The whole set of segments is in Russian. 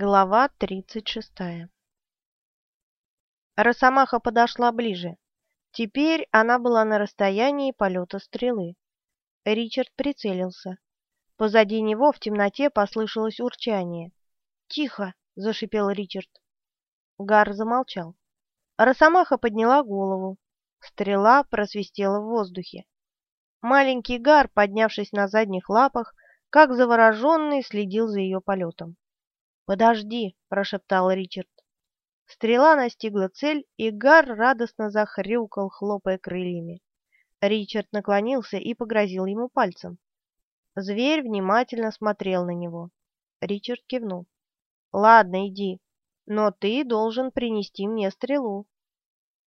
Глава тридцать шестая Росомаха подошла ближе. Теперь она была на расстоянии полета стрелы. Ричард прицелился. Позади него в темноте послышалось урчание. «Тихо!» — зашипел Ричард. Гар замолчал. Росомаха подняла голову. Стрела просвистела в воздухе. Маленький Гар, поднявшись на задних лапах, как завороженный, следил за ее полетом. «Подожди!» — прошептал Ричард. Стрела настигла цель, и Гар радостно захрюкал, хлопая крыльями. Ричард наклонился и погрозил ему пальцем. Зверь внимательно смотрел на него. Ричард кивнул. «Ладно, иди, но ты должен принести мне стрелу».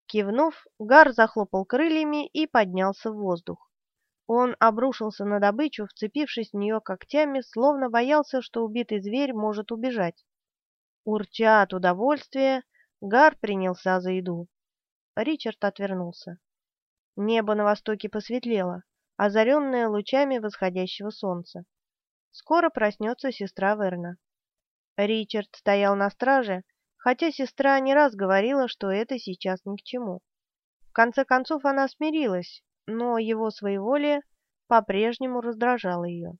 Кивнув, Гар захлопал крыльями и поднялся в воздух. Он обрушился на добычу, вцепившись в нее когтями, словно боялся, что убитый зверь может убежать. Урча от удовольствия, Гар принялся за еду. Ричард отвернулся. Небо на востоке посветлело, озаренное лучами восходящего солнца. Скоро проснется сестра Верна. Ричард стоял на страже, хотя сестра не раз говорила, что это сейчас ни к чему. В конце концов она смирилась, но его своеволие по-прежнему раздражало ее.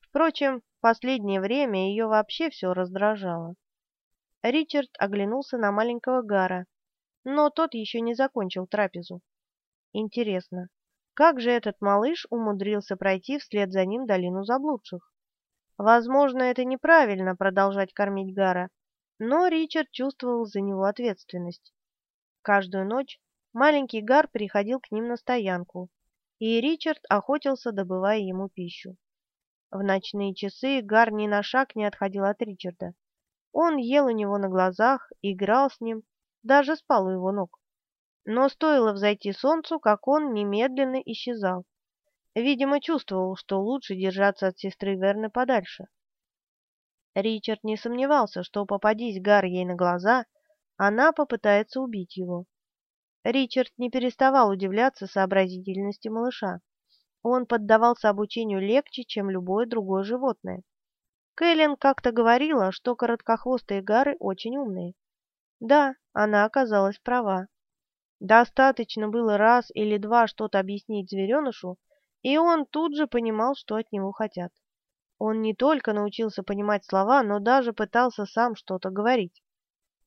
Впрочем, в последнее время ее вообще все раздражало. Ричард оглянулся на маленького Гара, но тот еще не закончил трапезу. Интересно, как же этот малыш умудрился пройти вслед за ним долину заблудших? Возможно, это неправильно продолжать кормить Гара, но Ричард чувствовал за него ответственность. Каждую ночь Маленький Гар приходил к ним на стоянку, и Ричард охотился, добывая ему пищу. В ночные часы Гар ни на шаг не отходил от Ричарда. Он ел у него на глазах, играл с ним, даже спал у его ног. Но стоило взойти солнцу, как он немедленно исчезал. Видимо, чувствовал, что лучше держаться от сестры Верны подальше. Ричард не сомневался, что попадись Гар ей на глаза, она попытается убить его. Ричард не переставал удивляться сообразительности малыша. Он поддавался обучению легче, чем любое другое животное. Кэлен как-то говорила, что короткохвостые гары очень умные. Да, она оказалась права. Достаточно было раз или два что-то объяснить зверенышу, и он тут же понимал, что от него хотят. Он не только научился понимать слова, но даже пытался сам что-то говорить.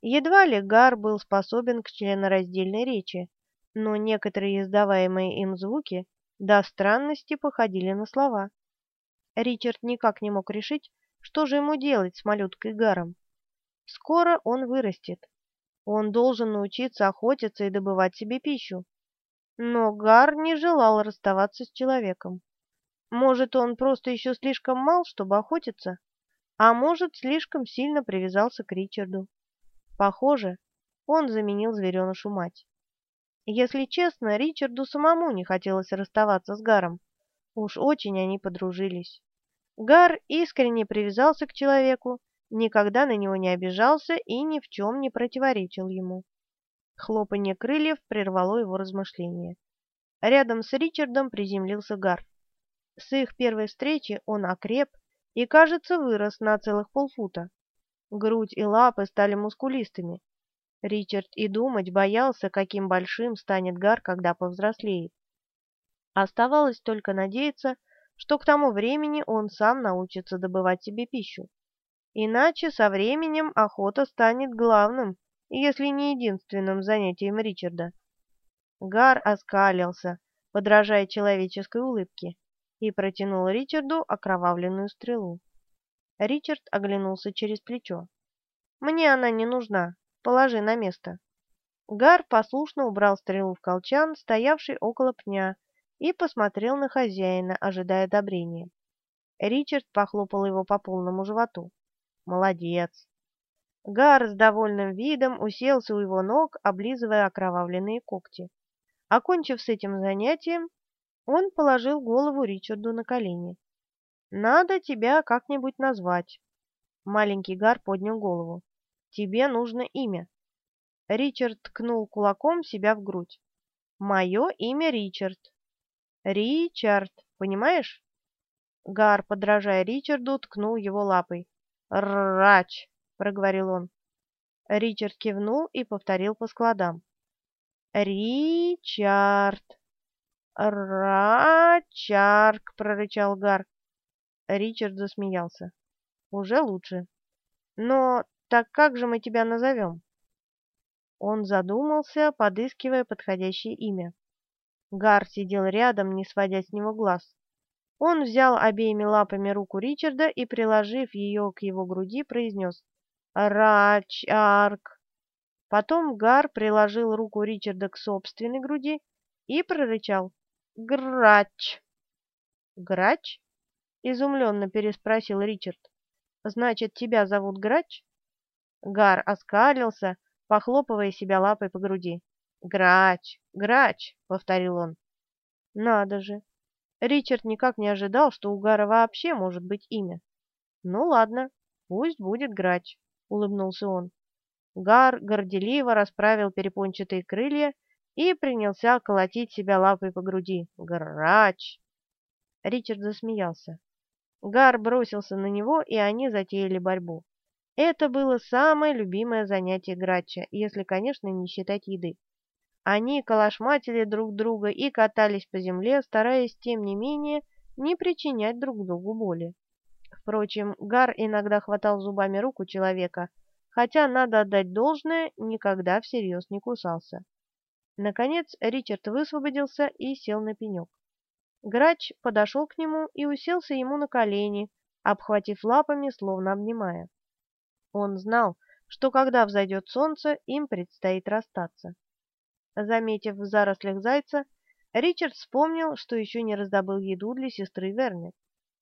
Едва ли Гар был способен к членораздельной речи, но некоторые издаваемые им звуки до странности походили на слова. Ричард никак не мог решить, что же ему делать с малюткой Гаром. Скоро он вырастет. Он должен научиться охотиться и добывать себе пищу. Но Гар не желал расставаться с человеком. Может, он просто еще слишком мал, чтобы охотиться, а может, слишком сильно привязался к Ричарду. Похоже, он заменил зверенышу мать. Если честно, Ричарду самому не хотелось расставаться с Гаром. Уж очень они подружились. Гар искренне привязался к человеку, никогда на него не обижался и ни в чем не противоречил ему. Хлопанье крыльев прервало его размышления. Рядом с Ричардом приземлился Гар. С их первой встречи он окреп и, кажется, вырос на целых полфута. Грудь и лапы стали мускулистыми. Ричард и думать боялся, каким большим станет Гар, когда повзрослеет. Оставалось только надеяться, что к тому времени он сам научится добывать себе пищу. Иначе со временем охота станет главным, если не единственным занятием Ричарда. Гар оскалился, подражая человеческой улыбке, и протянул Ричарду окровавленную стрелу. Ричард оглянулся через плечо. «Мне она не нужна. Положи на место». Гар послушно убрал стрелу в колчан, стоявший около пня, и посмотрел на хозяина, ожидая одобрения. Ричард похлопал его по полному животу. «Молодец!» Гар с довольным видом уселся у его ног, облизывая окровавленные когти. Окончив с этим занятием, он положил голову Ричарду на колени. Надо тебя как-нибудь назвать. Маленький Гар поднял голову. Тебе нужно имя. Ричард ткнул кулаком себя в грудь. Мое имя Ричард. Ричард, понимаешь? Гар, подражая Ричарду, ткнул его лапой. Рач! проговорил он. Ричард кивнул и повторил по складам. «Ричард!» «Рачарк!» — прорычал Гар. Ричард засмеялся. «Уже лучше. Но так как же мы тебя назовем?» Он задумался, подыскивая подходящее имя. Гар сидел рядом, не сводя с него глаз. Он взял обеими лапами руку Ричарда и, приложив ее к его груди, произнес «Рачарк». Потом Гар приложил руку Ричарда к собственной груди и прорычал «Грач». «Грач?» — изумленно переспросил Ричард. «Значит, тебя зовут Грач?» Гар оскалился, похлопывая себя лапой по груди. «Грач! Грач!» — повторил он. «Надо же! Ричард никак не ожидал, что у Гара вообще может быть имя. «Ну ладно, пусть будет Грач», — улыбнулся он. Гар горделиво расправил перепончатые крылья и принялся колотить себя лапой по груди. «Грач!» Ричард засмеялся. Гар бросился на него, и они затеяли борьбу. Это было самое любимое занятие Грача, если, конечно, не считать еды. Они калашматили друг друга и катались по земле, стараясь, тем не менее, не причинять друг другу боли. Впрочем, Гар иногда хватал зубами руку человека, хотя, надо отдать должное, никогда всерьез не кусался. Наконец Ричард высвободился и сел на пенек. Грач подошел к нему и уселся ему на колени, обхватив лапами, словно обнимая. Он знал, что когда взойдет солнце, им предстоит расстаться. Заметив в зарослях зайца, Ричард вспомнил, что еще не раздобыл еду для сестры Верни.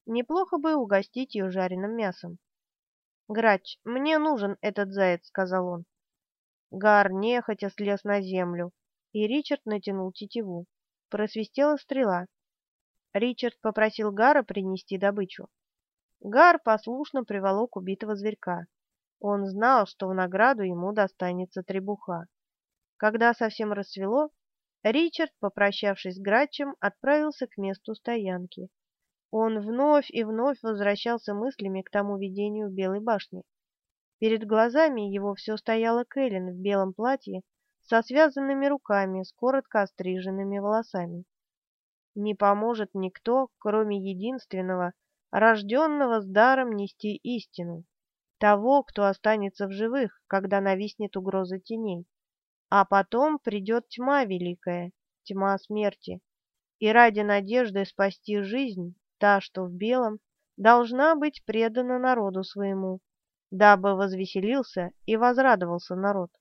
Неплохо бы угостить ее жареным мясом. «Грач, мне нужен этот заяц», — сказал он. Гар нехотя слез на землю, и Ричард натянул тетиву. Просвистела стрела. Ричард попросил Гара принести добычу. Гар послушно приволок убитого зверька. Он знал, что в награду ему достанется требуха. Когда совсем рассвело, Ричард, попрощавшись с Грачем, отправился к месту стоянки. Он вновь и вновь возвращался мыслями к тому видению Белой башни. Перед глазами его все стояла Кэлен в белом платье со связанными руками, с коротко остриженными волосами. Не поможет никто, кроме единственного, рожденного с даром нести истину, того, кто останется в живых, когда нависнет угроза теней. А потом придет тьма великая, тьма смерти, и ради надежды спасти жизнь, та, что в белом, должна быть предана народу своему, дабы возвеселился и возрадовался народ.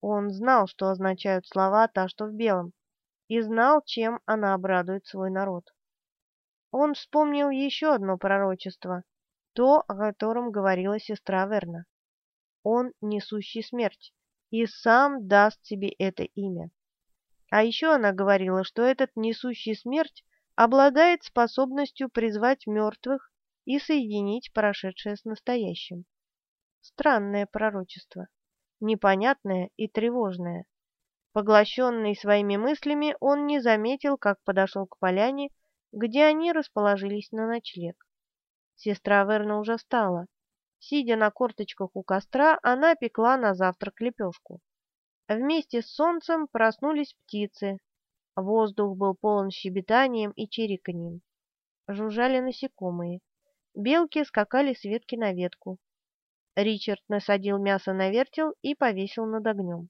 Он знал, что означают слова «та, что в белом», и знал, чем она обрадует свой народ. Он вспомнил еще одно пророчество, то, о котором говорила сестра Верна. Он, несущий смерть, и сам даст тебе это имя. А еще она говорила, что этот несущий смерть обладает способностью призвать мертвых и соединить прошедшее с настоящим. Странное пророчество, непонятное и тревожное. Поглощенный своими мыслями, он не заметил, как подошел к поляне, где они расположились на ночлег. Сестра Верна уже встала. Сидя на корточках у костра, она пекла на завтрак лепешку. Вместе с солнцем проснулись птицы. Воздух был полон щебетанием и чириканьем. Жужжали насекомые. Белки скакали с ветки на ветку. Ричард насадил мясо на вертел и повесил над огнем.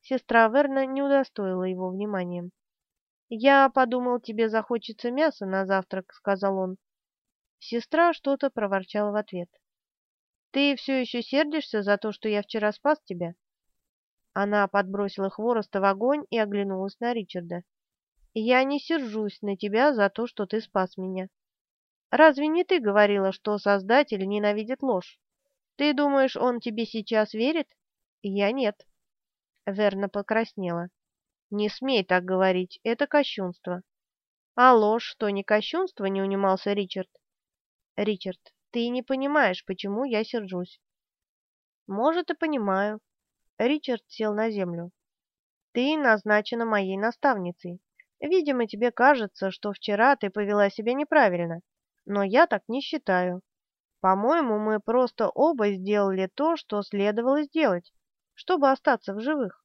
Сестра Верна не удостоила его вниманием. «Я подумал, тебе захочется мяса на завтрак», — сказал он. Сестра что-то проворчала в ответ. Ты все еще сердишься за то, что я вчера спас тебя?» Она подбросила хвороста в огонь и оглянулась на Ричарда. «Я не сержусь на тебя за то, что ты спас меня. Разве не ты говорила, что Создатель ненавидит ложь? Ты думаешь, он тебе сейчас верит? Я нет». Верна покраснела. «Не смей так говорить, это кощунство». «А ложь, что не кощунство?» — не унимался Ричард. «Ричард, ты не понимаешь, почему я сержусь. Может, и понимаю. Ричард сел на землю. Ты назначена моей наставницей. Видимо, тебе кажется, что вчера ты повела себя неправильно, но я так не считаю. По-моему, мы просто оба сделали то, что следовало сделать, чтобы остаться в живых.